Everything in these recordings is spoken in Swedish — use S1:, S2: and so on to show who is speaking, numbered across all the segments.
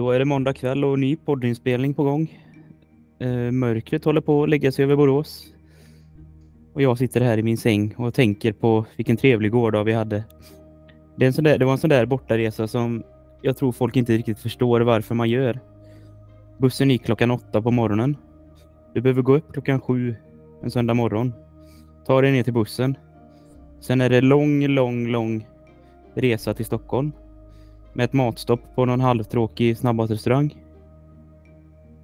S1: Då är det måndag kväll och ny poddinspelning på gång. Eh, mörkret håller på att lägga sig över Borås. Och jag sitter här i min säng och tänker på vilken trevlig gårdag vi hade. Det, är en sån där, det var en sån där bortaresa som jag tror folk inte riktigt förstår varför man gör. Bussen gick klockan åtta på morgonen. Du behöver gå upp klockan sju en söndag morgon. Ta dig ner till bussen. Sen är det lång, lång, lång resa till Stockholm. Med ett matstopp på någon halvtråkig snabbmatsrestaurang.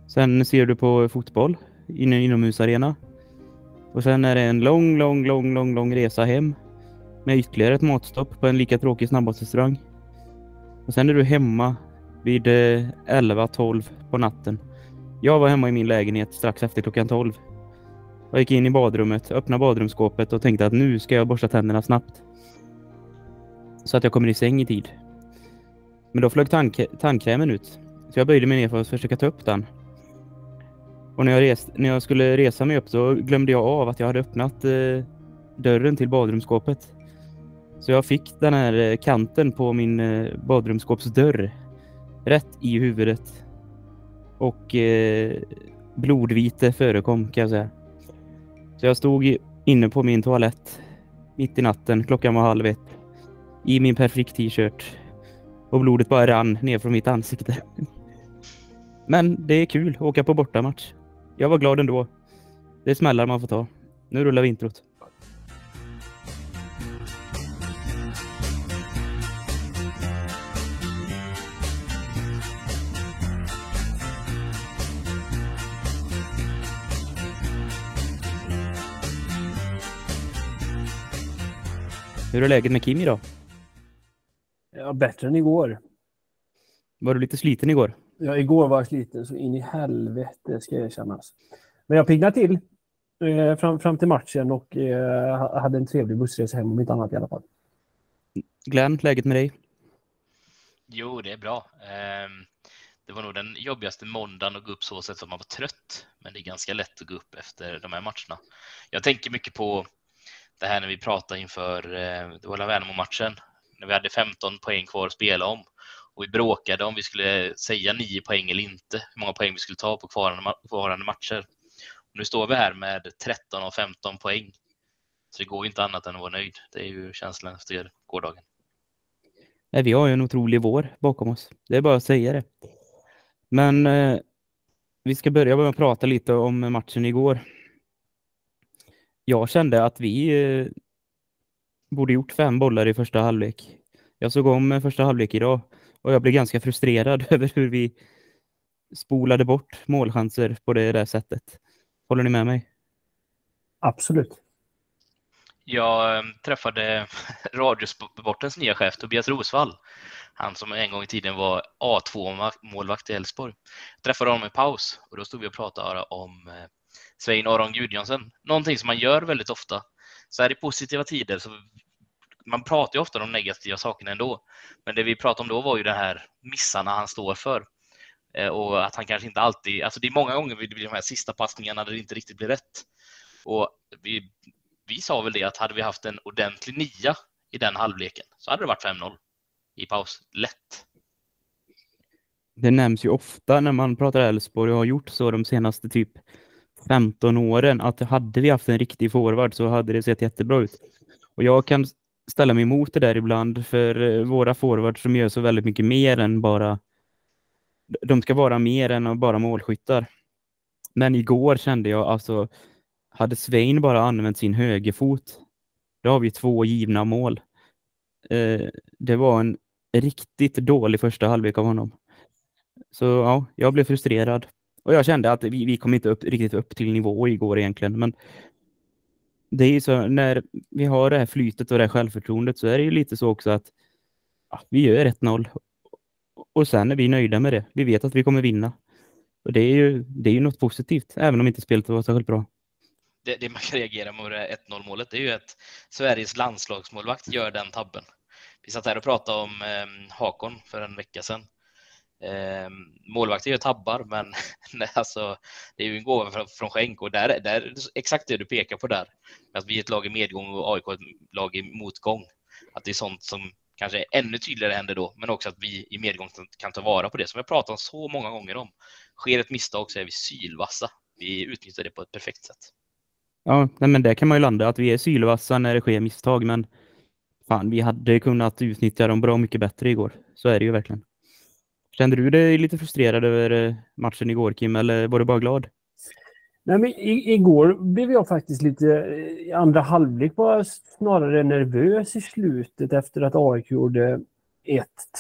S1: Sen ser du på fotboll i en inomhusarena. Och sen är det en lång, lång, lång, lång, lång resa hem. Med ytterligare ett matstopp på en lika tråkig snabbmatsrestaurang. Och sen är du hemma vid eh, 11-12 på natten. Jag var hemma i min lägenhet strax efter klockan 12. Jag gick in i badrummet, öppnade badrumsskåpet och tänkte att nu ska jag borsta tänderna snabbt. Så att jag kommer i säng i tid. Men då flög tandk tandkrämen ut. Så jag böjde mig ner för att försöka ta upp den. Och när jag, rest, när jag skulle resa mig upp så glömde jag av att jag hade öppnat eh, dörren till badrumsskåpet. Så jag fick den här eh, kanten på min eh, badrumsskåpsdörr rätt i huvudet. Och eh, blodvite förekom kan jag säga. Så jag stod inne på min toalett mitt i natten, klockan var halv ett, i min perfekt t-shirt. Och blodet bara rann ner från mitt ansikte. Men det är kul att åka på bortamatch. Jag var glad ändå. Det är smällar man får ta. Nu rullar vi introt. Hur är läget med Kim idag?
S2: Ja, bättre än igår.
S1: Var du lite sliten igår?
S2: Ja, igår var jag sliten så in i helvete ska erkännas. Men jag piggnade till eh, fram, fram till matchen och eh, hade en trevlig bussresa hem om inte annat i alla fall.
S1: Glenn, läget med dig?
S3: Jo, det är bra. Eh, det var nog den jobbigaste måndagen att gå upp så sätt som man var trött. Men det är ganska lätt att gå upp efter de här matcherna. Jag tänker mycket på det här när vi pratade inför eh, det var Värnamo-matchen, när vi hade 15 poäng kvar att spela om och vi bråkade om vi skulle säga 9 poäng eller inte, hur många poäng vi skulle ta på kvarvarande matcher. Och nu står vi här med 13 av 15 poäng. Så det går inte annat än att vara nöjd. Det är ju känslan efter gårdagen.
S1: Nej, vi har ju en otrolig vår bakom oss. Det är bara att säga det. Men eh, vi ska börja med att prata lite om matchen igår jag kände att vi eh, borde gjort fem bollar i första halvlek. Jag såg om första halvlek idag och jag blev ganska frustrerad över hur vi spolade bort målchanser på det där sättet. Håller ni med mig?
S2: Absolut.
S3: Jag eh, träffade Radiosportens nya chef Tobias Rosvall. Han som en gång i tiden var A2-målvakt i Elfsborg. Jag träffade honom i paus och då stod vi och pratade om eh, Svein Aron Gudjonsen. Någonting som man gör väldigt ofta. Så här i positiva tider så man pratar ju ofta om de negativa sakerna ändå. Men det vi pratade om då var ju de här missarna han står för. Eh, och att han kanske inte alltid, alltså det är många gånger det blir de här sista passningarna där det inte riktigt blir rätt. Och vi, vi sa väl det att hade vi haft en ordentlig nia i den halvleken så hade det varit 5-0 i paus. Lätt.
S1: Det nämns ju ofta när man pratar Elfsborg och har gjort så de senaste typ 15 åren att hade vi haft en riktig forward så hade det sett jättebra ut. Och jag kan ställa mig emot det där ibland för eh, våra forwards som gör så väldigt mycket mer än bara de ska vara mer än bara målskyttar. Men igår kände jag alltså hade Svein bara använt sin högerfot då har vi två givna mål. Eh, det var en riktigt dålig första halvlek av honom. Så ja, jag blev frustrerad. Och jag kände att vi, vi kom inte upp, riktigt upp till nivå igår egentligen. Men det är ju så när vi har det här flytet och det här självförtroendet så är det ju lite så också att ja, vi gör 1-0 och sen är vi nöjda med det. Vi vet att vi kommer vinna. Och det är ju, det är ju något positivt, även om inte spelet var särskilt bra.
S3: Det, det man kan reagera mot det 1-0 målet är ju att Sveriges landslagsmålvakt gör den tabben. Vi satt här och pratade om eh, Hakon för en vecka sedan Eh, målvakter gör tabbar, men nej, alltså, det är ju en gåva från, från skänk och där, där exakt det du pekar på där. Att vi är ett lag i medgång och AIK ett lag i motgång. Att det är sånt som kanske ännu tydligare händer då, men också att vi i medgång kan ta vara på det som vi har pratat om så många gånger om. Sker ett misstag så är vi sylvassa. Vi utnyttjar det på ett perfekt sätt.
S1: Ja, men det kan man ju landa, att vi är sylvassa när det sker misstag, men fan, vi hade kunnat utnyttja dem bra mycket bättre igår. Så är det ju verkligen. Kände du dig lite frustrerad över eh, matchen igår, Kim, eller var du bara glad?
S2: Nej, men igår blev jag faktiskt lite, eh, i andra halvlek var snarare nervös i slutet efter att AIK gjorde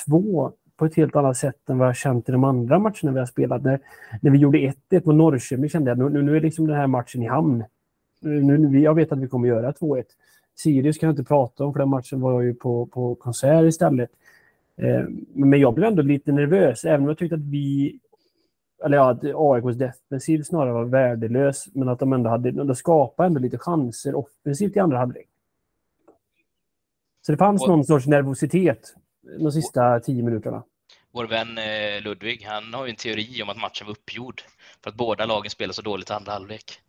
S2: 1-2 på ett helt annat sätt än vad jag känt i de andra matcherna vi har spelat. När, när vi gjorde 1-1 på Norrköping kände jag att nu, nu är liksom den här matchen i hamn. Nu, nu, jag vet att vi kommer göra 2-1. Sirius kan jag inte prata om för den matchen var jag ju på, på konsert istället. Eh, men jag blev ändå lite nervös, även om jag tyckte att vi eller ja, att AIKs defensiv snarare var värdelös, men att de ändå hade, de skapade ändå lite chanser offensivt i andra halvlek. Så det fanns och, någon sorts nervositet de sista tio minuterna.
S3: Vår vän eh, Ludvig, han har ju en teori om att matchen var uppgjord för att båda lagen spelar så dåligt i andra halvlek.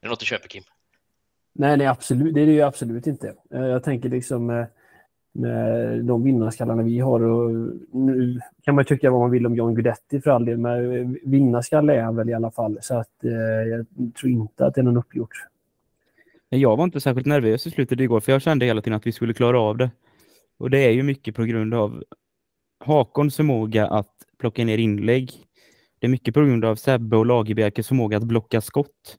S3: Är det något du köper, Kim?
S2: Nej, nej, absolut. Det är det ju absolut inte. Eh, jag tänker liksom med de vinnarskallarna vi har. Och nu kan man tycka vad man vill om John Guidetti för all del, men vinnarskalle är han väl i alla fall. Så att, eh, jag tror inte att det är någon uppgjort.
S1: Jag var inte särskilt nervös i slutet igår, för jag kände hela tiden att vi skulle klara av det. Och det är ju mycket på grund av Hakons förmåga att plocka ner inlägg. Det är mycket på grund av Sebbe och Lagerbjerkes förmåga att blocka skott.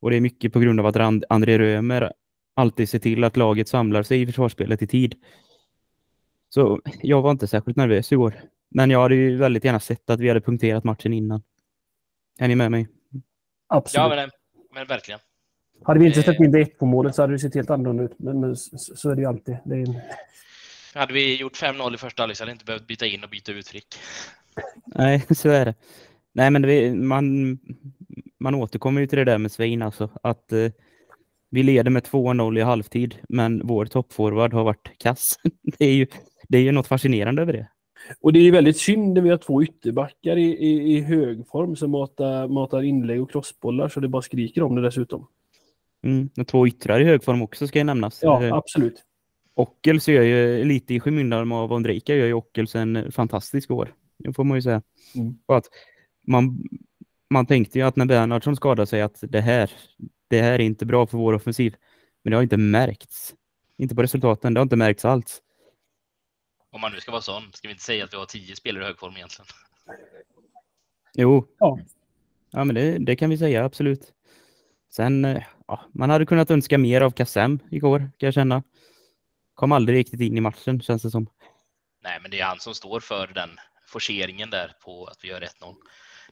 S1: Och det är mycket på grund av att André Römer alltid se till att laget samlar sig i försvarsspelet i tid. Så jag var inte särskilt nervös igår. Men jag hade ju väldigt gärna sett att vi hade punkterat matchen innan. Är ni med mig?
S2: Absolut.
S3: Ja, men, men verkligen.
S2: Hade vi inte släppt in det på målet så hade det sett helt annorlunda ut. Men, men så, så, är det ju alltid. Det är en...
S3: Hade vi gjort 5-0 i första halvlek så hade vi inte behövt byta in och byta uttryck.
S1: Nej, så är det. Nej, men det, man, man återkommer ju till det där med Svein alltså. Att eh, vi leder med 2-0 i halvtid, men vår toppforward har varit kass. Det är ju, det är ju något fascinerande över det.
S2: Och det är väldigt synd när vi har två ytterbackar i, i, i hög form som matar, matar inlägg och crossbollar så det bara skriker om det dessutom.
S1: Mm, och två yttrar i hög form också ska jag nämnas.
S2: Ja, eh, absolut.
S1: Ockels gör ju lite i skymundan av Ondrejka gör ju Ockels en fantastisk år. Det får man ju säga. Mm. att man, man tänkte ju att när Bernhardsson skadade sig att det här, det här är inte bra för vår offensiv. Men det har inte märkts. Inte på resultaten, det har inte märkts alls.
S3: Om man nu ska vara sån, ska vi inte säga att vi har tio spelare i hög form egentligen?
S1: Jo. Ja. Ja, men det, det kan vi säga, absolut. Sen, eh, ja, man hade kunnat önska mer av Kassem igår, kan jag känna. Kom aldrig riktigt in i matchen, känns det som.
S3: Nej, men det är han som står för den forceringen där på att vi gör 1-0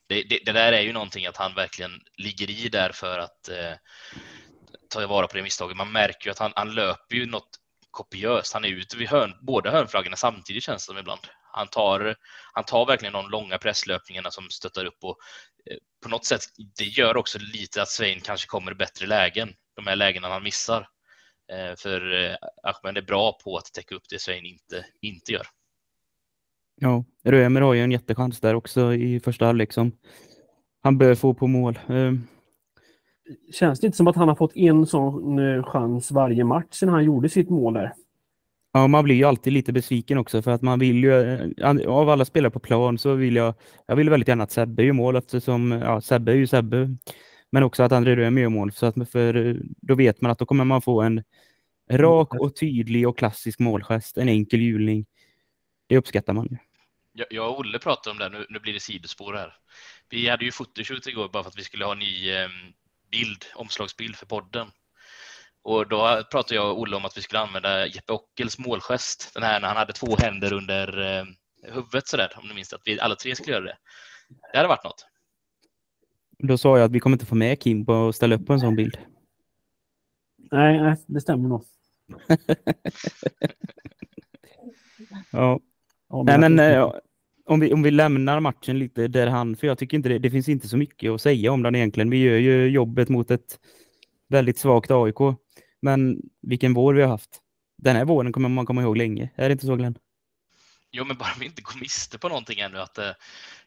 S3: det, det, det, där är ju någonting att han verkligen ligger i där för att eh, ta vara på det misstaget. Man märker ju att han, han löper ju något kopiöst. Han är ute vid hörn, båda hörnflaggorna samtidigt känns det som ibland. Han tar, han tar verkligen de långa presslöpningarna som stöttar upp och eh, på något sätt, det gör också lite att Svein kanske kommer i bättre lägen, de här lägena han missar. Eh, för eh, Ahmed är bra på att täcka upp det Svein inte, inte gör.
S1: Ja, Römer har ju en jättechans där också i första halvlek som han bör få på mål. Ehm.
S2: Känns det inte som att han har fått en sån eh, chans varje match sedan han gjorde sitt mål där?
S1: Ja, man blir ju alltid lite besviken också för att man vill ju, eh, av alla spelare på plan så vill jag, jag vill väldigt gärna att Sebbe gör mål eftersom, ja, Sebbe är ju Sebbe. Men också att André Römer gör mål, så att för då vet man att då kommer man få en rak och tydlig och klassisk målgest, en enkel hjulning. Det uppskattar man ju
S3: jag och Olle pratade om det, nu, nu blir det sidospår här. Vi hade ju fotoshoot igår bara för att vi skulle ha en ny eh, bild, omslagsbild för podden. Och då pratade jag och Olle om att vi skulle använda Jeppe Ockels målgest, den här när han hade två händer under eh, huvudet sådär, om du minns att vi alla tre skulle göra det. Det hade varit något.
S1: Då sa jag att vi kommer inte få med Kim på att ställa upp på en sån bild.
S2: Nej, nej det stämmer nog.
S1: ja. ja men Nej, men, äh, om vi, om vi lämnar matchen lite där han, för jag tycker inte det, det finns inte så mycket att säga om den egentligen. Vi gör ju jobbet mot ett väldigt svagt AIK. Men vilken vår vi har haft. Den här våren kommer man komma ihåg länge. Är det inte så Glenn?
S3: Jo, men bara vi inte går miste på någonting ännu att eh,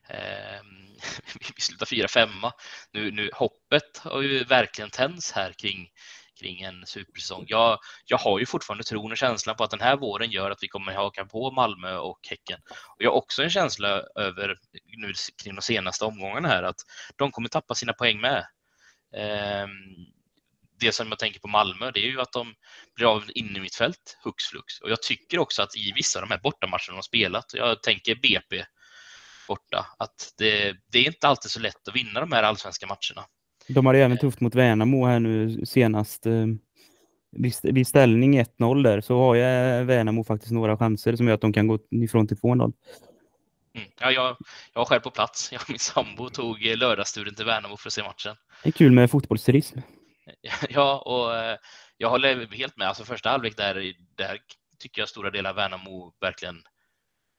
S3: ehm, vi slutar fyra femma. Nu, nu hoppet har ju verkligen tänds här kring, kring en supersäsong. Jag, jag har ju fortfarande tron och känslan på att den här våren gör att vi kommer haka på Malmö och Häcken. Och jag har också en känsla över nu kring de senaste omgångarna här att de kommer tappa sina poäng med. Ehm, det som jag tänker på Malmö, det är ju att de blir av inne i mitt fält, hux flux. Och jag tycker också att i vissa av de här bortamatcherna de spelat, jag tänker BP borta, att det, det är inte alltid så lätt att vinna de här allsvenska matcherna.
S1: De hade även tufft mot Värnamo här nu senast. Eh, vid ställning 1-0 där så har jag Värnamo faktiskt några chanser som gör att de kan gå ifrån till 2-0.
S3: Mm. Ja, jag, jag var själv på plats. Jag och min sambo tog lördagsturen till Värnamo för att se matchen.
S1: Det är kul med fotbollsturism.
S3: Ja, och eh, jag håller helt med. Alltså första halvlek där, där tycker jag stora delar Värnamo verkligen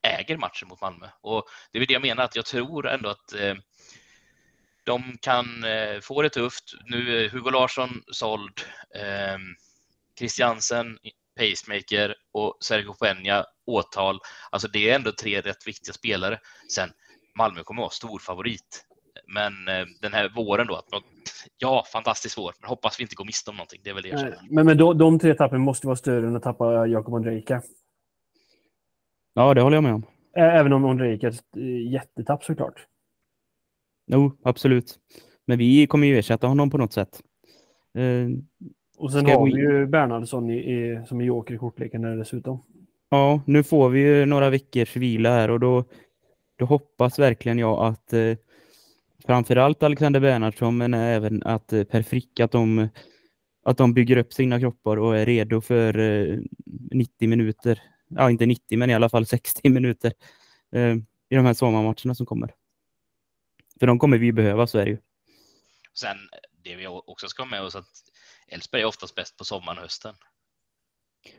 S3: äger matchen mot Malmö. Och det är det jag menar, att jag tror ändå att eh, de kan eh, få det tufft. Nu är Hugo Larsson såld, eh, Christiansen, pacemaker och Sergio Peña åtal. Alltså det är ändå tre rätt viktiga spelare. Sen Malmö kommer att vara stor favorit. Men eh, den här våren då, att, ja, fantastisk vår. Men hoppas vi inte går miste om någonting. Det är väl det jag känner.
S2: Men, men de, de tre tappen måste vara större än att tappa Jakob Ondrejka.
S1: Ja, det håller jag med om.
S2: Även om Ondrejka är ett jättetapp såklart.
S1: Jo, absolut. Men vi kommer ju ersätta honom på något sätt. Eh,
S2: och sen har vi ju Bernhardsson i, i, som är joker i kortleken där dessutom.
S1: Ja, nu får vi ju några veckors vila här och då, då hoppas verkligen jag att eh, framförallt Alexander Bernhardsson men även att eh, Per Frick att de, att de bygger upp sina kroppar och är redo för eh, 90 minuter. Ja, inte 90 men i alla fall 60 minuter eh, i de här sommarmatcherna som kommer. För de kommer vi behöva, så är det ju.
S3: Sen det vi också ska ha med oss att Elfsberg är oftast bäst på sommaren och hösten.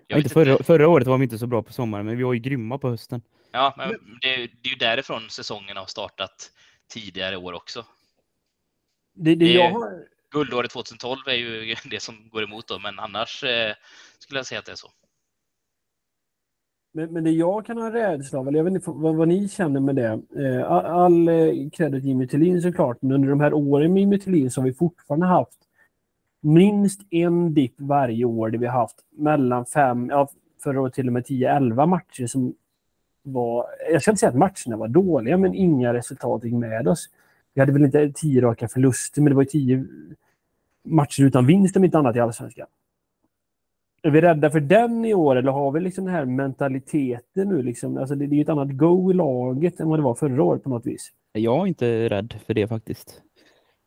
S1: Ja, inte förra, inte. förra året var vi inte så bra på sommaren, men vi var ju grymma på hösten.
S3: Ja, men det, det är ju därifrån säsongen har startat tidigare år också.
S2: Det, det, jag har...
S3: Guldåret 2012 är ju det som går emot då, men annars eh, skulle jag säga att det är så.
S2: Men, men det jag kan ha rädsla av, eller jag vet inte vad, vad ni känner med det. Eh, all, all eh, credit Jimmy Tillin såklart, men under de här åren med Jimmy Tillin så har vi fortfarande haft minst en dipp varje år där vi har haft mellan fem, ja, förra året till och med 10-11 matcher som var, jag ska inte säga att matcherna var dåliga, men inga resultat gick med oss. Vi hade väl inte tio raka förluster, men det var tio matcher utan vinst om inte annat i Allsvenskan. Är vi rädda för den i år eller har vi liksom den här mentaliteten nu? Liksom? Alltså det, det är ett annat go i laget än vad det var förra året på något vis.
S1: Jag är inte rädd för det faktiskt.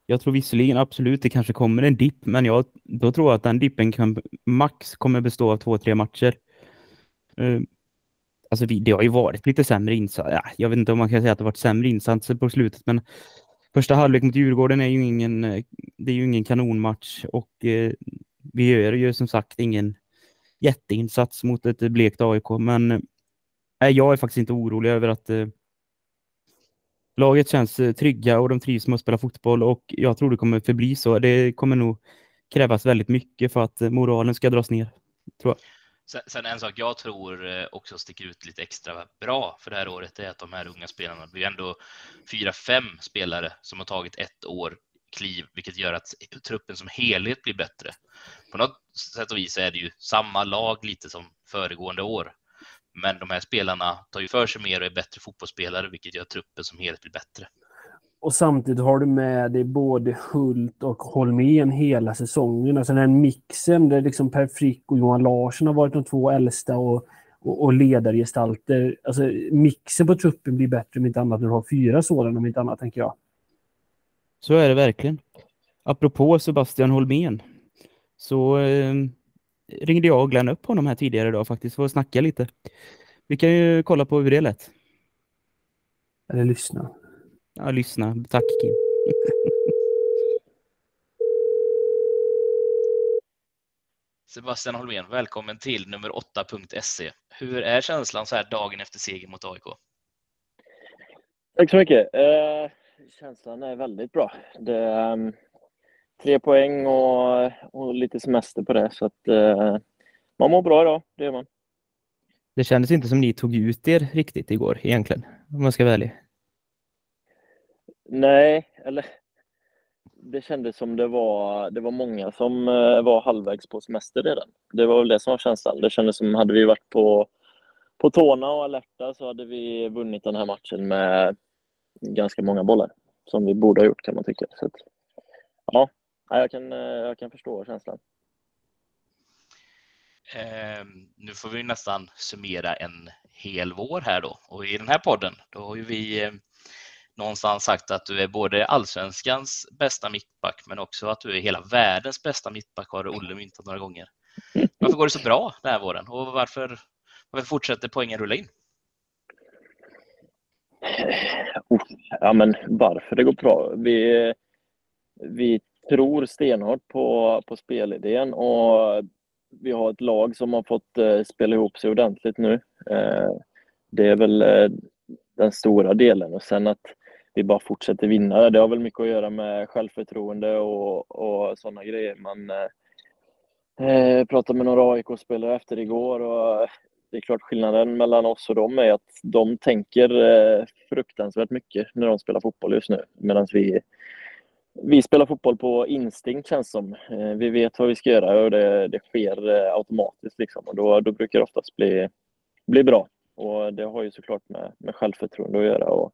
S1: Jag tror visserligen absolut det kanske kommer en dipp, men jag då tror jag att den dippen kan max kommer bestå av två, tre matcher. Uh, alltså det har ju varit lite sämre insatser. Ja, jag vet inte om man kan säga att det varit sämre insatser på slutet, men första halvlek mot Djurgården är ju ingen, eh, det är ju ingen kanonmatch och uh, vi gör ju som sagt ingen jätteinsats mot ett blekt AIK, men nej, jag är faktiskt inte orolig över att eh, laget känns eh, trygga och de trivs med att spela fotboll och jag tror det kommer förbli så. Det kommer nog krävas väldigt mycket för att eh, moralen ska dras ner. Tror jag.
S3: Sen, sen en sak jag tror också sticker ut lite extra bra för det här året är att de här unga spelarna det är ändå fyra, fem spelare som har tagit ett år kliv, vilket gör att truppen som helhet blir bättre. På något sätt och vis är det ju samma lag lite som föregående år. Men de här spelarna tar ju för sig mer och är bättre fotbollsspelare, vilket gör truppen som helhet blir bättre.
S2: Och samtidigt har du med dig både Hult och Holmén hela säsongen. Alltså den mixen där liksom Per Frick och Johan Larsson har varit de två äldsta och, och, och ledargestalter. Alltså mixen på truppen blir bättre om inte annat när du har fyra sådana om inte annat, tänker jag.
S1: Så är det verkligen. Apropå Sebastian Holmén så eh, ringde jag och Glenn upp honom här tidigare idag faktiskt för att snacka lite. Vi kan ju kolla på hur det lät.
S2: Eller lyssna.
S1: Ja, lyssna. Tack Kim.
S3: Sebastian Holmén, välkommen till nummer 8.se. Hur är känslan så här dagen efter seger mot AIK?
S4: Tack så mycket. Eh, känslan är väldigt bra. Det, um, tre poäng och, och lite semester på det. Så att eh, man mår bra idag, det gör man.
S1: Det kändes inte som ni tog ut er riktigt igår egentligen, om man ska vara ärlig.
S4: Nej, eller det kändes som det var, det var många som eh, var halvvägs på semester redan. Det var väl det som var känslan. Det kändes som hade vi varit på, på tårna och alerta så hade vi vunnit den här matchen med ganska många bollar. Som vi borde ha gjort kan man tycka. Så att, ja, jag kan, eh, jag kan förstå känslan.
S3: Eh, nu får vi nästan summera en hel vår här då och i den här podden då har ju vi eh, någonstans sagt att du är både allsvenskans bästa mittback men också att du är hela världens bästa mittback har Olle myntat några gånger. Varför går det så bra den här våren och varför, varför fortsätter poängen rulla in?
S4: Oh, ja, men varför det går bra? Vi, vi tror stenhårt på, på spelidén och vi har ett lag som har fått eh, spela ihop sig ordentligt nu. Eh, det är väl eh, den stora delen och sen att vi bara fortsätter vinna. Det har väl mycket att göra med självförtroende och, och sådana grejer. Man eh, pratade med några AIK-spelare efter igår och det är klart skillnaden mellan oss och dem är att de tänker eh, fruktansvärt mycket när de spelar fotboll just nu. Medan vi, vi spelar fotboll på instinkt känns som. Eh, vi vet vad vi ska göra och det, det sker eh, automatiskt. Liksom. Och då, då brukar det oftast bli, bli bra. Och det har ju såklart med, med självförtroende att göra. Och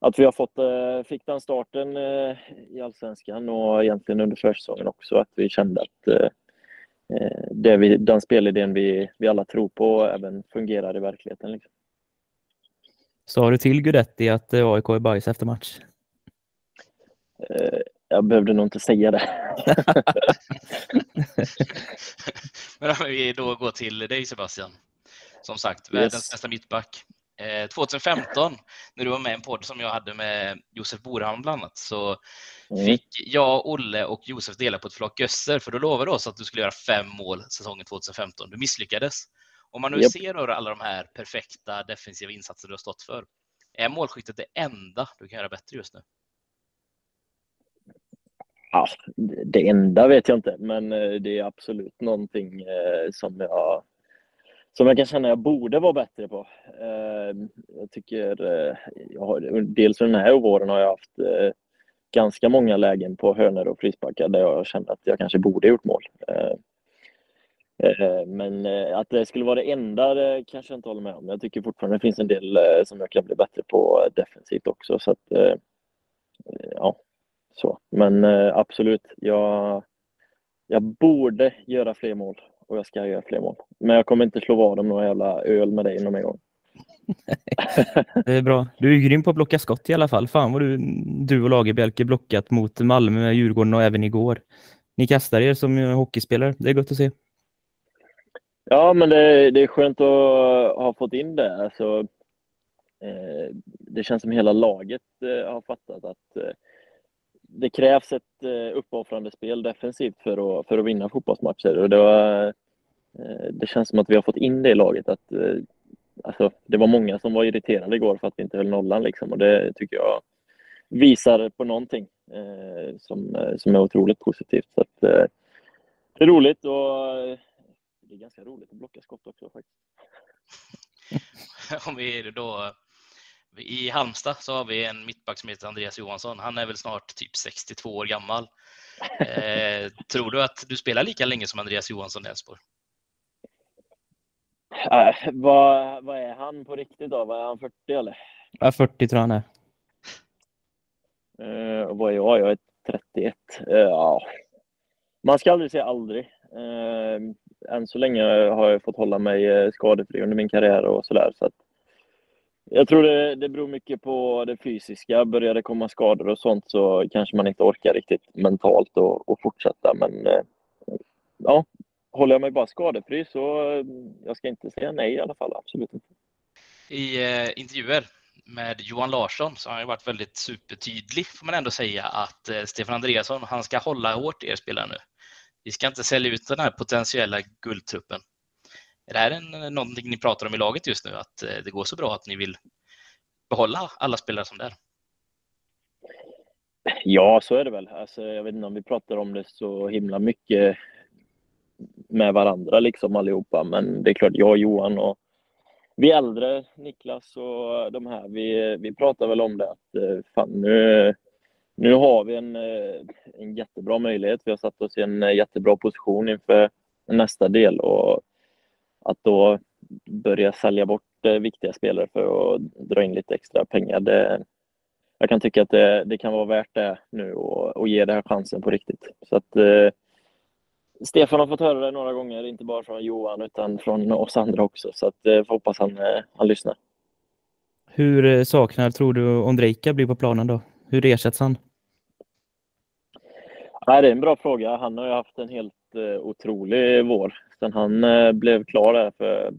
S4: att vi har fått, fick den starten i Allsvenskan och egentligen under försäsongen också. Att vi kände att det vi, den spelidén vi, vi alla tror på även fungerar i verkligheten. Liksom.
S1: Sa du till Gudetti att AIK är bajs efter match?
S4: Jag behövde nog inte säga det.
S3: Men om vi då går till dig Sebastian. Som sagt, världens yes. bästa mittback. 2015, eh, när du var med i en podd som jag hade med Josef Borhamn bland annat, så mm. fick jag, Olle och Josef dela på ett flak gösser, för då lovade oss att du skulle göra fem mål säsongen 2015. Du misslyckades. Om man nu yep. ser alla de här perfekta defensiva insatser du har stått för, är målskyttet det enda du kan göra bättre just nu?
S4: Ja, det enda vet jag inte, men eh, det är absolut någonting eh, som jag som jag kan känna jag borde vara bättre på. Ehm, jag tycker, eh, jag har, dels den här våren har jag haft eh, ganska många lägen på hörnor och frisparkar där jag kände att jag kanske borde gjort mål. Ehm, eh, men eh, att det skulle vara det enda det kanske jag inte håller med om. Jag tycker fortfarande det finns en del eh, som jag kan bli bättre på defensivt också. Så att, eh, ja, så. Men absolut, jag, jag borde göra fler mål och jag ska göra fler mål. Men jag kommer inte slå vad om några jävla öl med dig någon gång.
S1: det är bra. Du är grym på att blocka skott i alla fall. Fan vad du, du och Lagerbjälke blockat mot Malmö, Djurgården och även igår. Ni kastar er som hockeyspelare. Det är gott att se.
S4: Ja, men det, det är skönt att ha fått in det. Alltså, eh, det känns som hela laget eh, har fattat att eh, det krävs ett eh, uppoffrande spel defensivt för att, för att vinna fotbollsmatcher. Och det, var, eh, det känns som att vi har fått in det i laget. Att, eh, alltså, det var många som var irriterade igår för att vi inte höll nollan. Liksom, och det tycker jag visar på någonting eh, som, som är otroligt positivt. Så att, eh, det är roligt och det är ganska roligt att blocka skott också faktiskt.
S3: Om vi då i Halmstad så har vi en mittback som heter Andreas Johansson. Han är väl snart typ 62 år gammal. Eh, tror du att du spelar lika länge som Andreas Johansson i Elfsborg?
S4: Äh, vad, vad är han på riktigt då? Vad är han 40 eller?
S1: Ja, 40 tror jag han är.
S4: Eh, vad är jag? Jag är 31. Eh, ja. Man ska aldrig säga aldrig. Eh, än så länge har jag fått hålla mig eh, skadefri under min karriär och sådär. Så att jag tror det, det beror mycket på det fysiska. Börjar det komma skador och sånt så kanske man inte orkar riktigt mentalt och, och fortsätta. Men eh, ja, håller jag mig bara skadefri så eh, jag ska inte säga nej i alla fall. Absolut inte.
S3: I eh, intervjuer med Johan Larsson så har han varit väldigt supertydlig får man ändå säga att eh, Stefan Andreasson, han ska hålla hårt i er spelare nu. Vi ska inte sälja ut den här potentiella guldtruppen. Är det här en, någonting ni pratar om i laget just nu, att eh, det går så bra att ni vill behålla alla spelare som det är?
S4: Ja, så är det väl. Alltså, jag vet inte om vi pratar om det så himla mycket med varandra liksom allihopa, men det är klart jag, Johan och vi äldre, Niklas och de här, vi, vi pratar väl om det att eh, fan nu, nu har vi en, eh, en jättebra möjlighet. Vi har satt oss i en jättebra position inför nästa del och att då börja sälja bort viktiga spelare för att dra in lite extra pengar. Det, jag kan tycka att det, det kan vara värt det nu och, och ge det här chansen på riktigt. Så att, eh, Stefan har fått höra det några gånger, inte bara från Johan utan från oss andra också. Så att, eh, hoppas han, eh, han lyssnar.
S1: Hur eh, saknar tror du Ondrejka blir på planen då? Hur ersätts han?
S4: Nej, det är en bra fråga. Han har ju haft en helt eh, Eh, otrolig vår. Sen han eh, blev klar där för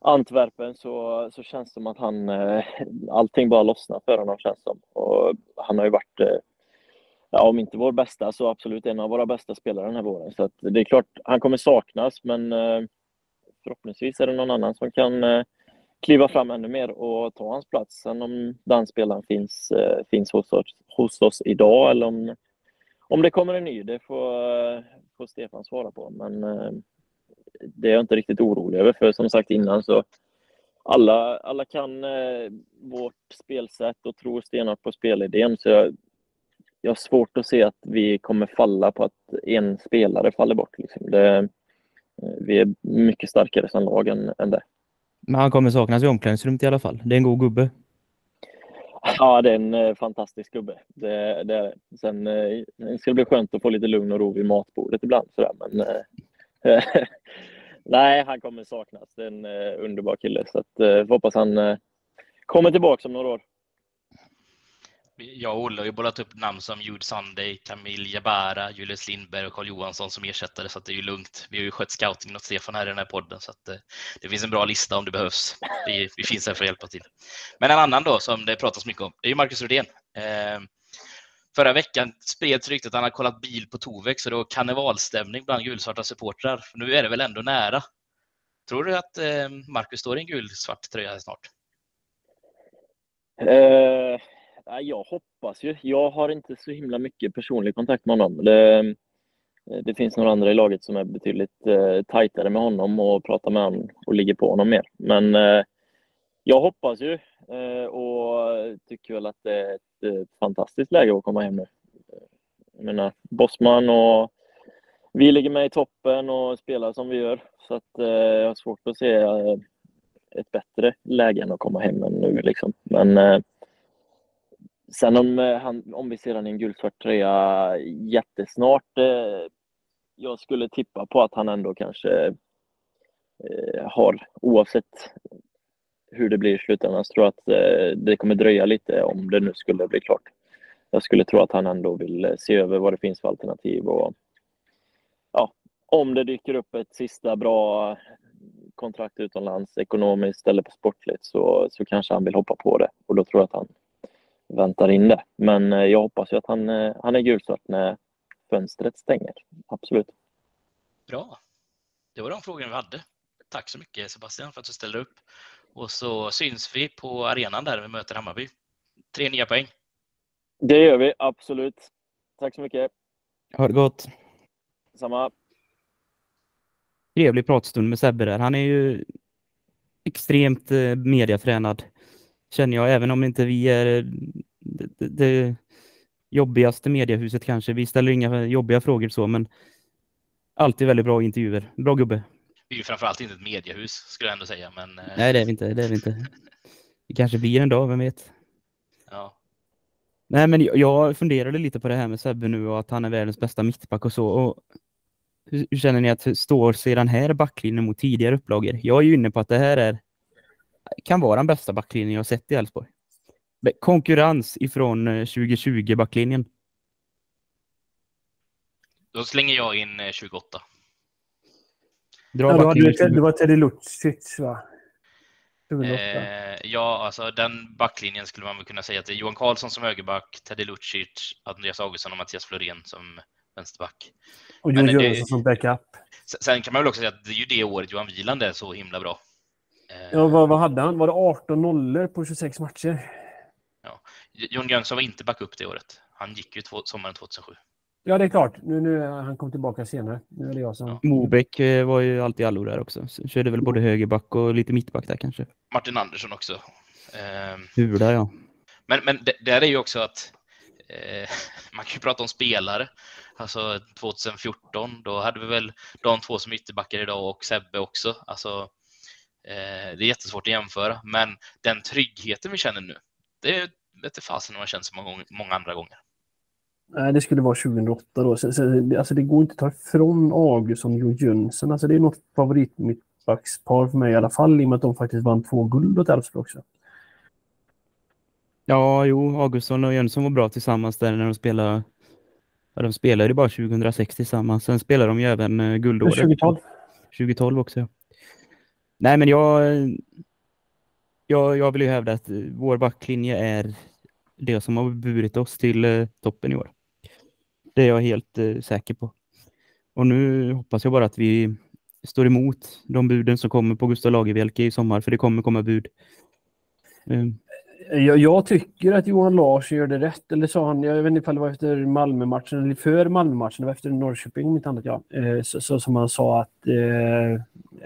S4: Antwerpen så, så känns det som att han, eh, allting bara lossnar för honom känns som. Och han har ju varit, ja, om inte vår bästa så absolut en av våra bästa spelare den här våren. Så det är klart, han kommer saknas men förhoppningsvis är det någon annan som kan kliva fram ännu mer och ta hans plats. Sen om den spelaren finns, finns hos, oss, hos oss idag eller om, om det kommer en ny, det får, får Stefan svara på. Men eh, det är jag inte riktigt orolig över, för som sagt innan så alla, alla kan eh, vårt spelsätt och tror stenhårt på spelidén. Så jag, jag har svårt att se att vi kommer falla på att en spelare faller bort. Liksom. Det, eh, vi är mycket starkare som lag än, än det.
S1: Men han kommer saknas i omklädningsrummet i alla fall. Det är en god gubbe.
S4: Ja, det är en eh, fantastisk gubbe. Det, det är det. Sen eh, det ska bli skönt att få lite lugn och ro vid matbordet ibland. Sådär. Men eh, Nej, han kommer saknas. Det är en eh, underbar kille. Så att, eh, hoppas han eh, kommer tillbaka om några år.
S3: Jag och Olle har ju bollat upp namn som Jude Sunday, Camille Jabara, Julius Lindberg och Carl Johansson som ersättare, så det är ju lugnt. Vi har ju skött scouting åt Stefan här i den här podden, så att, eh, det finns en bra lista om det behövs. Vi, vi finns här för att hjälpa till. Men en annan då som det pratas mycket om, det är ju Marcus Rudén. Eh, Förra veckan spreds ryktet att han har kollat bil på Tovek, så det var karnevalstämning bland gulsvarta supportrar. Nu är det väl ändå nära. Tror du att eh, Marcus står i en gulsvart tröja snart?
S4: Eh, jag hoppas ju. Jag har inte så himla mycket personlig kontakt med honom. Det, eh, det finns några andra i laget som är betydligt eh, tajtare med honom och pratar med honom och ligger på honom mer. Men eh, jag hoppas ju eh, och tycker väl att det är ett, ett fantastiskt läge att komma hem nu. Jag menar, Bosman och vi ligger med i toppen och spelar som vi gör. Så att, eh, jag har svårt att se eh, ett bättre läge än att komma hem än nu. Liksom. Men eh, sen om, eh, han, om vi ser honom i en gulsvart tröja jättesnart. Eh, jag skulle tippa på att han ändå kanske eh, har, oavsett hur det blir i slutändan. Så tror jag att eh, det kommer dröja lite om det nu skulle bli klart. Jag skulle tro att han ändå vill eh, se över vad det finns för alternativ och ja, om det dyker upp ett sista bra kontrakt utomlands ekonomiskt eller på sportligt så, så kanske han vill hoppa på det och då tror jag att han väntar in det. Men eh, jag hoppas ju att han, han är gulsvart när fönstret stänger. Absolut.
S3: Bra. Det var de frågorna vi hade. Tack så mycket Sebastian för att du ställde upp. Och så syns vi på arenan där vi möter Hammarby. Tre nya poäng.
S4: Det gör vi absolut. Tack så mycket.
S1: Ha det gott.
S4: Samma.
S1: Trevlig pratstund med Sebbe där. Han är ju extremt eh, mediafränad. Känner jag, även om inte vi är det, det, det jobbigaste mediehuset kanske. Vi ställer inga jobbiga frågor så, men alltid väldigt bra intervjuer. Bra gubbe.
S3: Vi är ju framförallt inte ett mediehus skulle jag ändå säga. Men, eh,
S1: Nej, det är vi inte. Det är vi inte. Det kanske blir en dag, vem vet?
S3: Ja.
S1: Nej, men jag funderade lite på det här med Sebbe nu och att han är världens bästa mittback och så. Och hur känner ni att står sig den här backlinjen mot tidigare upplagor? Jag är ju inne på att det här är kan vara den bästa backlinjen jag sett i Elfsborg. Konkurrens ifrån 2020 eh, backlinjen.
S3: Då slänger jag in 28. Eh,
S2: Dra ja, det, det var Teddy Lucic, va?
S3: Eh, ja, alltså den backlinjen skulle man väl kunna säga att det är Johan Karlsson som högerback, Teddy Lucic, Andreas Augustsson och Mattias Florén som vänsterback.
S2: Och Jon Jönsson som backup.
S3: Sen kan man väl också säga att det är ju det året Johan Wieland är så himla bra.
S2: Eh, ja, vad, vad, hade han? Var det 18 nollor på 26 matcher?
S3: Ja. Jon Jönsson var inte backup det året. Han gick ju två, sommaren 2007.
S2: Ja, det är klart. Nu, nu han kom tillbaka senare. Nu är det jag som... Ja.
S1: Mobeck eh, var ju alltid allo där också. Så körde väl både högerback och lite mittback där kanske.
S3: Martin Andersson också. Eh,
S1: Hula, ja.
S3: Men, men det, där är ju också att Eh, man kan ju prata om spelare. Alltså 2014, då hade vi väl de två som ytterbackar idag och Sebbe också. Alltså, eh, det är jättesvårt att jämföra, men den tryggheten vi känner nu, det vet fasen om man känt så många, många andra gånger.
S2: Nej, det skulle vara 2008 då. Så, så, alltså det går inte att ta ifrån Augustsson och Jönsson. Alltså det är något favorit mittbackspar för mig i alla fall i och med att de faktiskt vann två guld åt Elfsborg också.
S1: Ja, jo, Augustsson och Jönsson var bra tillsammans där när de spelade. Ja, de spelade ju bara 2006 tillsammans. Sen spelade de ju även uh, guldåret.
S2: 2012.
S1: 2012 också. Nej, men jag, jag, jag vill ju hävda att vår backlinje är det som har burit oss till eh, toppen i år. Det är jag helt eh, säker på. Och nu hoppas jag bara att vi står emot de buden som kommer på Gustav Lagerbielke i sommar, för det kommer komma bud.
S2: Um, jag, jag, tycker att Johan Lars gör det rätt. Eller sa han, jag vet inte om det var efter Malmö-matchen eller för Malmö-matchen, det var efter Norrköping om inte annat. Ja. Eh, så, så, som han sa att eh,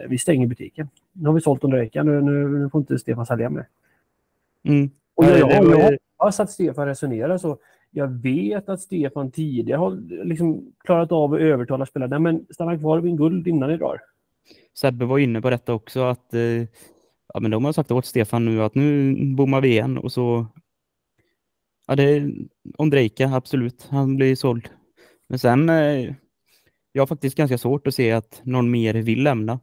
S2: vi stänger butiken. Nu har vi sålt Ondrejka, nu, nu, nu får inte Stefan sälja mer.
S1: Mm.
S2: Och jag, jag, jag hoppas att Stefan resonerar så. Jag vet att Stefan tidigare har liksom klarat av att övertala spelare. Nej, men stanna kvar vid en guld innan ni drar.
S1: Sebbe var inne på detta också, att eh ja, men de har sagt åt Stefan nu att nu bommar vi igen och så ja, det är Ondrejka, absolut. Han blir såld. Men sen eh, jag har faktiskt ganska svårt att se att någon mer vill lämna.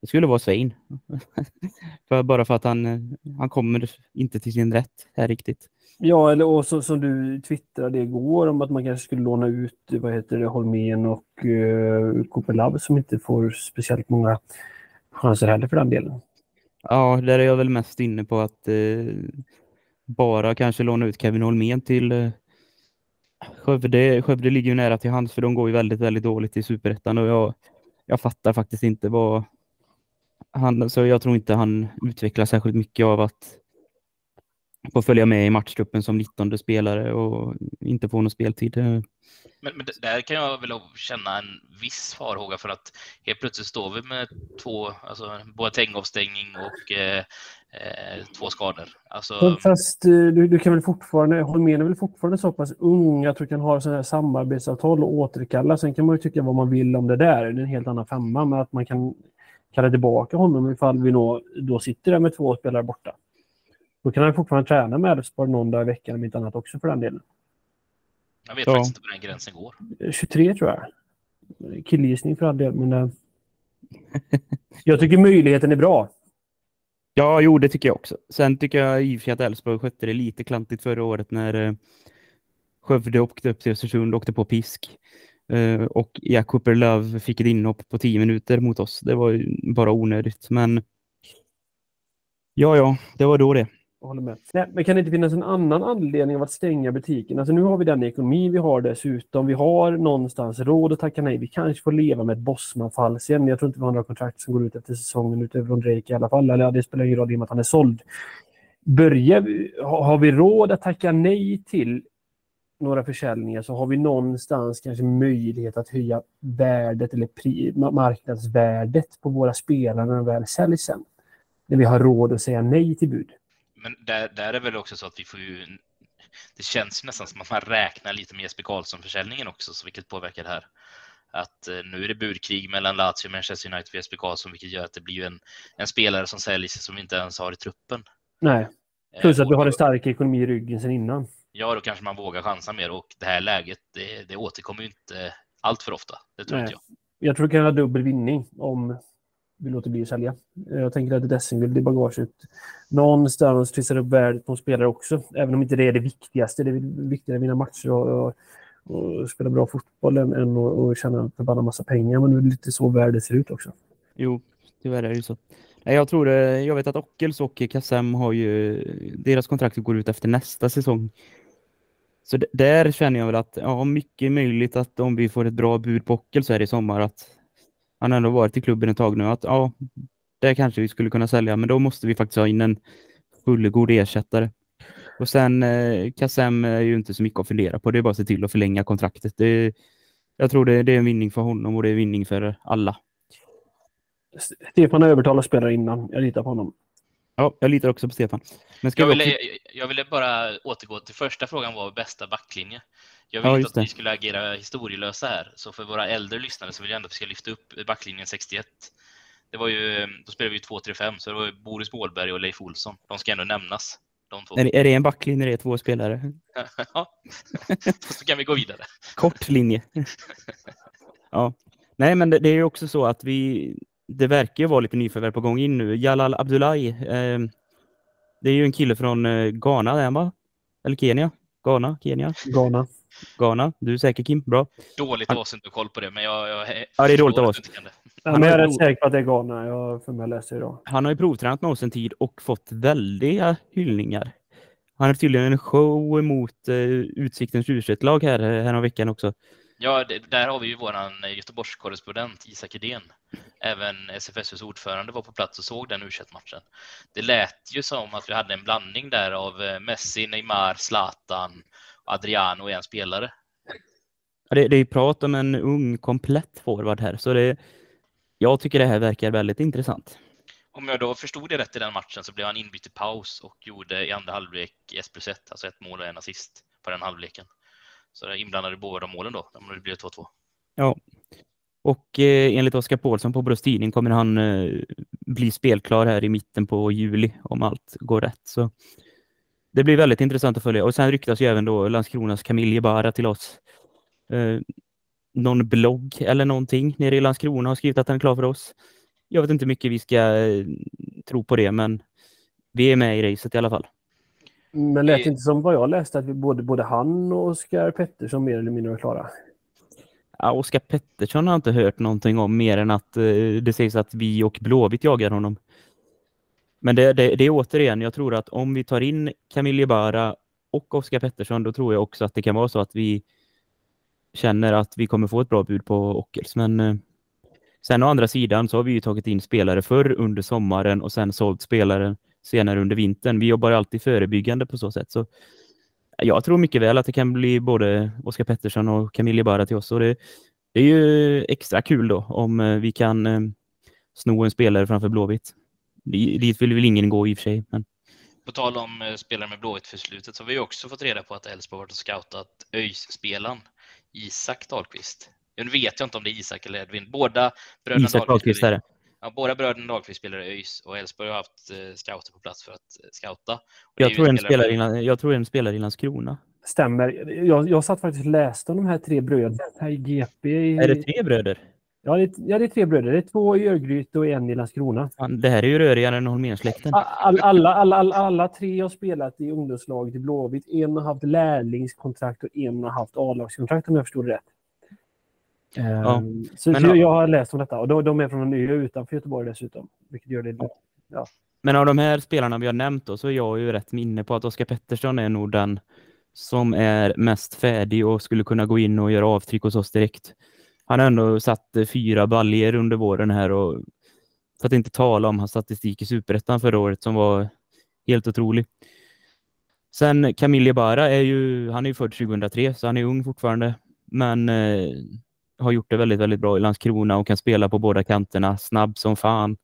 S1: Det skulle vara Svein. för bara för att han, han kommer inte till sin rätt här riktigt.
S2: Ja, eller och så, som du twittrade igår om att man kanske skulle låna ut vad heter det, Holmén och uh, Cooper Love som inte får speciellt många chanser heller för den delen.
S1: Ja, där är jag väl mest inne på att eh, bara kanske låna ut Kevin Holmén till eh, Skövde. Skövde ligger ju nära till hands för de går ju väldigt, väldigt dåligt i superettan och jag, jag fattar faktiskt inte vad han, så jag tror inte han utvecklar särskilt mycket av att få följa med i matchtruppen som 19 spelare och inte få någon speltid.
S3: Men, men där kan jag väl känna en viss farhåga för att helt plötsligt står vi med två, alltså Boateng-avstängning och eh, eh, två skador. Alltså...
S2: Fast eh, du, du kan väl fortfarande, Holmén är väl fortfarande så pass ung att du kan ha sådana här samarbetsavtal och återkalla. Sen kan man ju tycka vad man vill om det där, det är en helt annan femma, men att man kan kalla tillbaka honom ifall vi då sitter där med två spelare borta. Då kan han fortfarande träna med Elfsborg någon dag i veckan om inte annat också för den delen.
S3: Jag vet ja. faktiskt inte var den gränsen går.
S2: 23 tror jag. Killgissning för all del, men... Äh... jag tycker möjligheten är bra.
S1: Ja, jo, det tycker jag också. Sen tycker jag i och för sig att Elfsborg skötte det lite klantigt förra året när eh, Skövde åkte upp till Östersund och åkte på pisk. Eh, och Jack Cooper Love fick ett inhopp på tio minuter mot oss. Det var bara onödigt, men ja, ja, det var då det.
S2: Jag håller med. Nej, men kan det inte finnas en annan anledning av att stänga butiken? Alltså nu har vi den ekonomi vi har dessutom. Vi har någonstans råd att tacka nej. Vi kanske får leva med ett Bosman-fall sen. Jag tror inte vi har några kontrakt som går ut efter säsongen utöver från Drake i alla fall. Eller ja, det spelar ingen roll i och med att han är såld. Börjar vi, har vi råd att tacka nej till några försäljningar så har vi någonstans kanske möjlighet att höja värdet eller marknadsvärdet på våra spelare när de väl säljs sen. När vi har råd att säga nej till bud
S3: men där, där är väl också så att vi får ju... Det känns nästan som att man räknar lite med Jesper Karlsson-försäljningen också, så vilket påverkar det här. Att eh, nu är det budkrig mellan Lazio och Manchester United för Jesper Karlsson, vilket gör att det blir en, en spelare som säljs som vi inte ens har i truppen.
S2: Nej, eh, plus att vi har en stark ekonomi i ryggen sedan innan.
S3: Ja, då kanske man vågar chansa mer och det här läget, det, det återkommer ju inte allt för ofta. Det tror Nej. inte jag.
S2: Jag tror det kan vara dubbel vinning om vi låter bli att sälja. Jag tänker att Dessingvild i bagaget någonstans trissar upp värdet på en spelare också. Även om inte det är det viktigaste. Det är viktigare att vinna matcher och, och, och spela bra fotboll än, än att tjäna förbannat massa pengar. Men nu är det lite så värdet ser ut också.
S1: Jo, tyvärr är det ju så. Jag tror det, jag vet att Ockels och Kassem har ju, deras kontrakt går ut efter nästa säsong. Så där känner jag väl att, ja, mycket möjligt att om vi får ett bra bud på Ockel så här i sommar att han ändå varit i klubben ett tag nu, att ja, det kanske vi skulle kunna sälja, men då måste vi faktiskt ha in en fullgod ersättare. Och sen eh, Kassem är ju inte så mycket att fundera på, det är bara att se till att förlänga kontraktet. Det, jag tror det, det är en vinning för honom och det är en vinning för alla.
S2: Stefan har övertalat spelare innan, jag litar på honom.
S1: Ja, jag litar också på Stefan. Men ska
S3: Jag
S1: vi
S3: ville,
S1: också...
S3: jag- jag ville bara återgå till första frågan var bästa backlinje. Jag
S1: Ja,
S3: vill inte att
S1: det.
S3: vi skulle agera historielösa här, så för våra äldre lyssnare så vill jag ändå att vi ska lyfta upp backlinjen 61. Det var ju, då spelade vi ju 2-3-5, så det var ju Boris Bålberg och Leif Olsson. De ska ändå nämnas, de.
S1: Är det, är det en backlinje det är två spelare?
S3: ja. så kan vi gå vidare.
S1: Kort linje. ja. Nej, men det, det är ju också så att vi... Det verkar ju vara lite nyförvärv på gång in nu. Jalal Abdullahi. Eh, det är ju en kille från eh, Ghana, är va? Eller Kenya? Ghana? Kenya?
S2: Ghana.
S1: Ghana. Du är säker Kim? Bra.
S3: Dåligt av oss inte koll på det, men jag, jag
S1: Ja, det är dåligt av oss. Han
S2: men jag är
S1: har
S2: rätt säker på att det är Ghana. Jag för mig läste idag.
S1: Han har ju provtränat med oss en tid och fått väldiga hyllningar. Han hade tydligen en show mot eh, Utsiktens u lag här, eh, här veckan också.
S3: Ja, det, där har vi ju våran eh, Göteborgskorrespondent Isak Edén. Även SFSUs ordförande var på plats och såg den u matchen Det lät ju som att vi hade en blandning där av eh, Messi, Neymar, Zlatan och Adriano är en spelare.
S1: Ja, det, det är ju prat om en ung komplett forward här, så det, jag tycker det här verkar väldigt intressant.
S3: Om jag då förstod det rätt i den matchen så blev han inbytt i paus och gjorde i andra halvlek 1 plus 1, alltså ett mål och en assist på den halvleken. Så det är inblandade i båda målen då, om det blev 2-2.
S1: Ja. Och eh, enligt Oskar Paulsson på Borås Tidning kommer han eh, bli spelklar här i mitten på juli om allt går rätt. Så det blir väldigt intressant att följa. Och sen ryktas ju även då Landskronas Camille Bara till oss. Eh, någon blogg eller någonting nere i Landskrona har skrivit att han är klar för oss. Jag vet inte hur mycket vi ska eh, tro på det, men vi är med i racet i alla fall.
S2: Men lät
S3: Det-
S2: inte som vad jag läste att både, både han och Oskar Pettersson mer eller mindre var klara.
S1: Ja, Oskar Pettersson har jag inte hört någonting om mer än att eh, det sägs att vi och Blåvitt jagar honom. Men det, det, det är återigen, jag tror att om vi tar in Camille Bara och Oskar Pettersson, då tror jag också att det kan vara så att vi känner att vi kommer få ett bra bud på Ockels. Men eh, sen å andra sidan så har vi ju tagit in spelare förr under sommaren och sen sålt spelare senare under vintern. Vi jobbar alltid förebyggande på så sätt. Så jag tror mycket väl att det kan bli både Oskar Pettersson och Camille Bara till oss. Och det, det är ju extra kul då om eh, vi kan eh, sno en spelare framför Blåvitt. Di- Dit vill väl ingen gå i och för sig. Men
S3: På tal om eh, spelare med blåvitt för slutet så har vi också fått reda på att Elfsborg varit och scoutat ÖIS-spelaren Isak Dahlqvist. Nu vet jag inte om det är Isak eller Edvin. Båda bröderna
S1: Isak Dahlqvist är det.
S3: Ja, båda bröderna Dahlqvist spelar i ÖIS och Elfsborg har haft eh, scouter på plats för att eh, scouta.
S1: Jag tror, en
S3: spelare
S1: spelar
S3: med-
S1: i, Lan- jag tror en spelar i Landskrona.
S2: Stämmer. Jag, jag satt faktiskt och läste om de här tre bröderna i GP. i-
S1: Är det tre bröder?
S2: Ja, det är, ja, det är tre bröder. Det är två i Örgryte och en i Landskrona.
S1: Fan, Det här är ju rörigare än Holménsläkten.
S2: All, alla, alla, alla, alla tre har spelat i ungdomslaget i Blåvitt. En har haft lärlingskontrakt och en har haft A-lagskontrakt om jag förstod det rätt. Ehm, så,
S1: Men
S2: så
S1: ja.
S2: jag har läst om detta och de, de är från en ö utanför Göteborg dessutom. Vilket gör det
S1: Men av de här spelarna vi har nämnt då, så är jag ju rätt minne på att Oskar Pettersson är nog den som är mest färdig och skulle kunna gå in och göra avtryck hos oss direkt. Han har ändå satt eh, fyra baljer under våren här och för att inte tala om hans statistik i Superettan förra året som var helt otrolig. Sen Camille Bara är ju, han är ju född 2003 så han är ung fortfarande, men eh, har gjort det väldigt, väldigt bra i Landskrona och kan spela på båda kanterna, snabb som fan.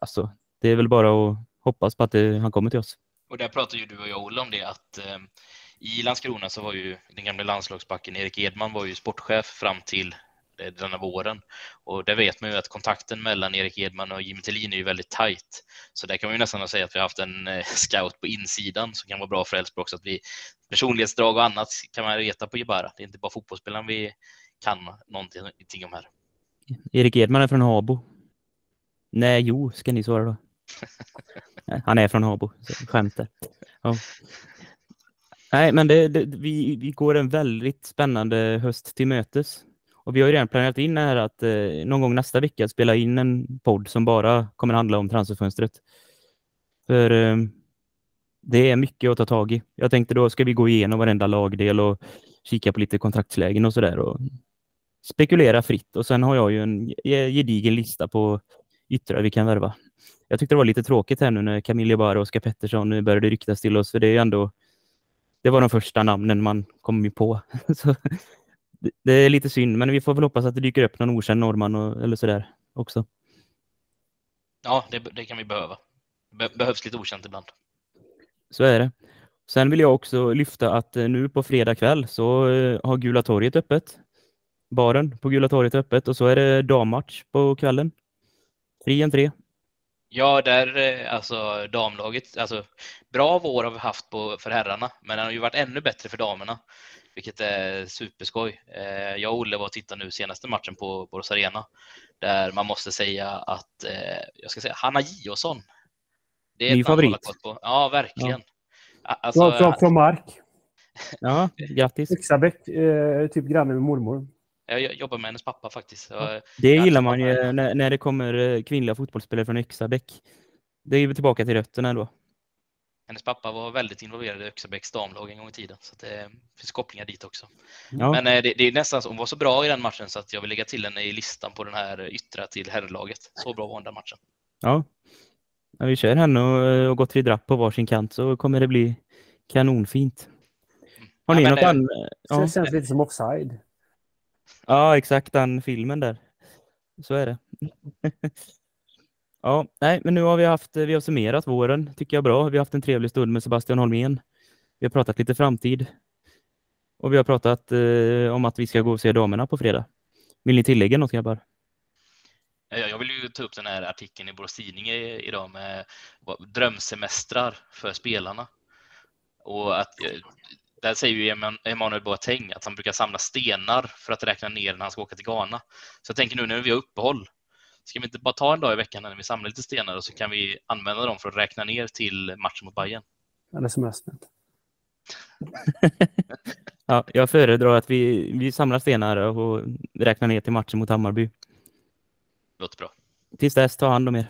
S1: Alltså, det är väl bara att hoppas på att det, han kommer till oss.
S3: Och där pratade ju du och jag, Olle, om det att eh, i Landskrona så var ju den gamla landslagsbacken Erik Edman var ju sportchef fram till eh, denna våren. Och där vet man ju att kontakten mellan Erik Edman och Jimmy Tillin är ju väldigt tajt. Så där kan man ju nästan säga att vi har haft en eh, scout på insidan som kan vara bra för Elfsborg också. Att vi, personlighetsdrag och annat kan man reta på Jebara. Det är inte bara fotbollsspelaren vi kan någonting om här.
S1: Erik Edman är från Habo. Nej, jo, ska ni svara då. Han är från Habo, så skämt där. Ja. Nej, men det, det, vi, vi går en väldigt spännande höst till mötes. Och vi har ju redan planerat in här att eh, någon gång nästa vecka spela in en podd som bara kommer handla om transferfönstret. För eh, det är mycket att ta tag i. Jag tänkte då ska vi gå igenom varenda lagdel och kika på lite kontraktslägen och sådär och spekulera fritt. Och sen har jag ju en gedigen lista på yttrar vi kan värva. Jag tyckte det var lite tråkigt här nu när Camille Bara och Oskar Pettersson började ryktas till oss, för det är ändå det var de första namnen man kom på. Så, det, det är lite synd, men vi får väl hoppas att det dyker upp någon okänd norrman och, eller sådär också.
S3: Ja, det, det kan vi behöva. Be behövs lite okänt ibland.
S1: Så är det. Sen vill jag också lyfta att eh, nu på fredag kväll så eh, har Gula torget öppet. Baren på Gula torget öppet och så är det dammatch på kvällen. Fri entré.
S3: Ja, där eh, alltså damlaget, alltså bra vår har vi haft på, för herrarna, men den har ju varit ännu bättre för damerna, vilket är superskoj. Eh, jag och Olle var och tittade nu senaste matchen på Borås Arena, där man måste säga att, eh, jag ska säga Hanna Giosson. Det är
S1: Ny favorit.
S3: på. Ja, verkligen. A-
S2: Från,
S3: Alltså,
S2: från Mark.
S1: Ja, grattis.
S2: Yxabäck, eh, typ granne med mormor.
S3: Jag jobbar med hennes pappa faktiskt. Jag-
S1: Det
S3: Ja,
S1: gillar
S3: det
S1: man ju när, när det kommer eh, kvinnliga fotbollsspelare från Yxabäck. Det är tillbaka till rötterna då.
S3: Hennes pappa var väldigt involverad i Öxabäcks damlag en gång i tiden, så att det finns kopplingar dit också.
S1: Ja,
S3: Men eh, det, det är nästan så, hon var så bra i den matchen så att jag vill lägga till henne i listan på den här yttra till herrlaget. Så bra var hon den matchen.
S1: ja. När vi kör henne och, eh, och Gottfrid Rapp på varsin kant så kommer det bli kanonfint. Har
S3: Ja,
S1: ni
S3: men,
S1: något
S3: eh,
S1: annat? Ja.
S2: det känns lite som offside
S1: ja, exakt den filmen där. Så är det. ja, nej, men nu har vi haft, vi har summerat våren, tycker jag bra. Vi har haft en trevlig stund med Sebastian Holmén. Vi har pratat lite framtid. Och vi har pratat eh, om att vi ska gå och se damerna på fredag. Vill ni tillägga något grabbar?
S3: Jag vill ju ta upp den här artikeln i Borås Tidning i- idag med drömsemestrar för spelarna. Och att, eh, där säger ju Eman- Emanuel Boateng att han brukar samla stenar för att räkna ner när han ska åka till Ghana. Så jag tänker nu när vi har uppehåll, ska vi inte bara ta en dag i veckan när vi samlar lite stenar och så kan vi använda dem för att räkna ner till matchen mot Bayern.
S2: Eller semestern.
S1: Ja, jag föredrar att vi, vi samlar stenar och räknar ner till matchen mot Hammarby.
S3: Låter bra.
S1: Tills dess, ta hand om er.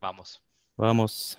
S3: Vamos.
S1: Vamos.